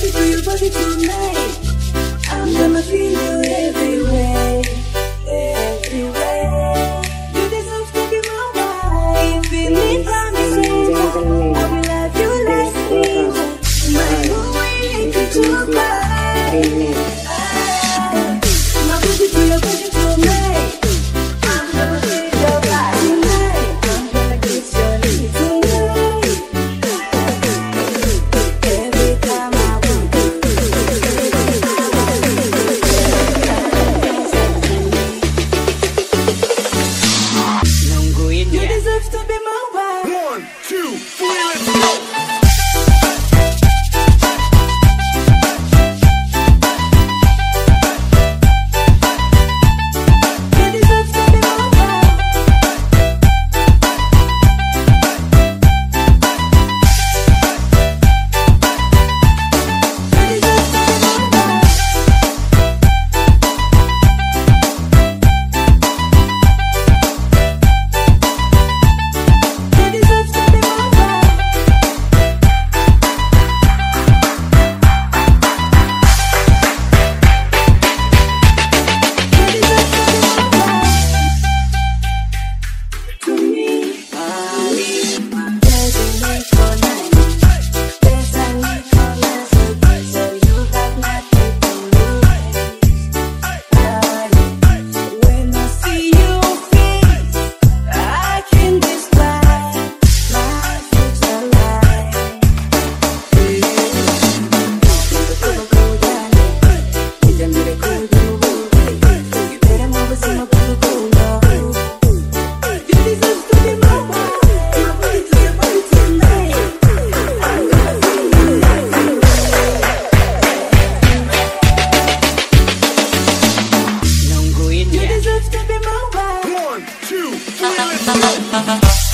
crazy for your body tonight. I'm gonna feel you. One, two, three.